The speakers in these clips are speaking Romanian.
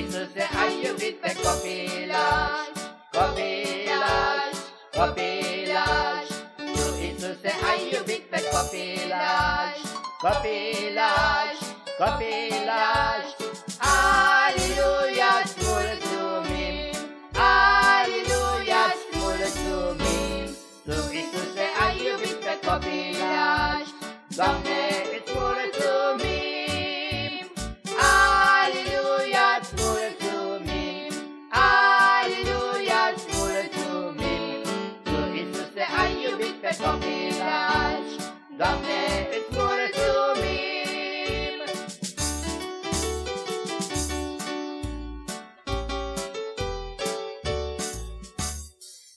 Iisuse, ai iubit pe copilași, copilași, copilași. Tu, Iisuse, ai iubit pe copilași, copilași, copilași. Copilași, Doamne, îți mulțumim.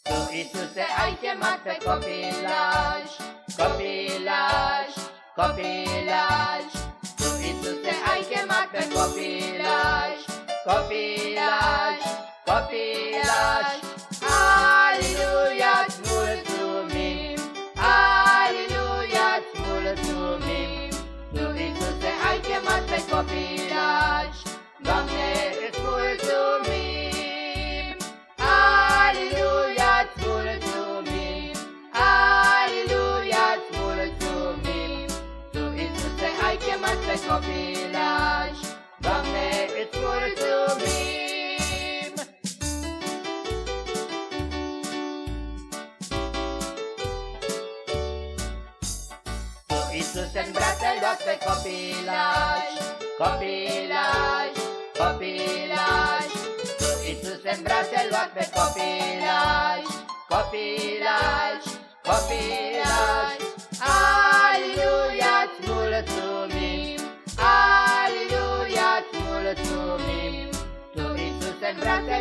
Tu, Iisuse, ai chemat pe copilași, copilași, copilași. Tu, Iisuse, ai chemat pe copilași, copilași, chemat pe copilași, Doamne, îți mulțumim. Tu, Iisuse, în brațe luat pe copilași, copilași, copilași. Tu, Iisuse, în brațe luat pe copilași, copilași, copilași.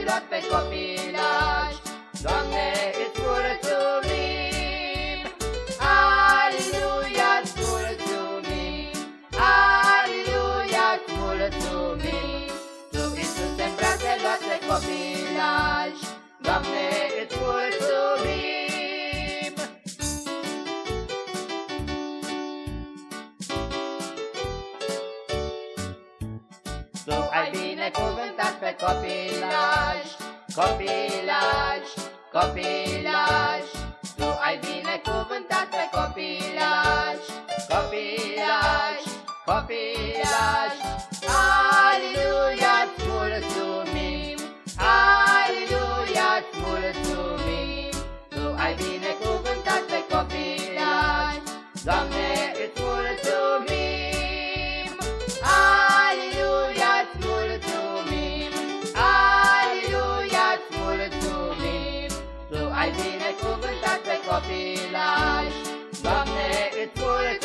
În brațe luat pe copilași, Doamne, îți mulțumim. Aleluia, ți mulțumim, aleluia, ți mulțumim. Tu, Iisuse, în brațe luat pe copilași, Doamne, Tu ai binecuvântat pe copilași, copilași, copilași. Tu ai binecuvântat pe copilași, copilași, copilași. Tu ai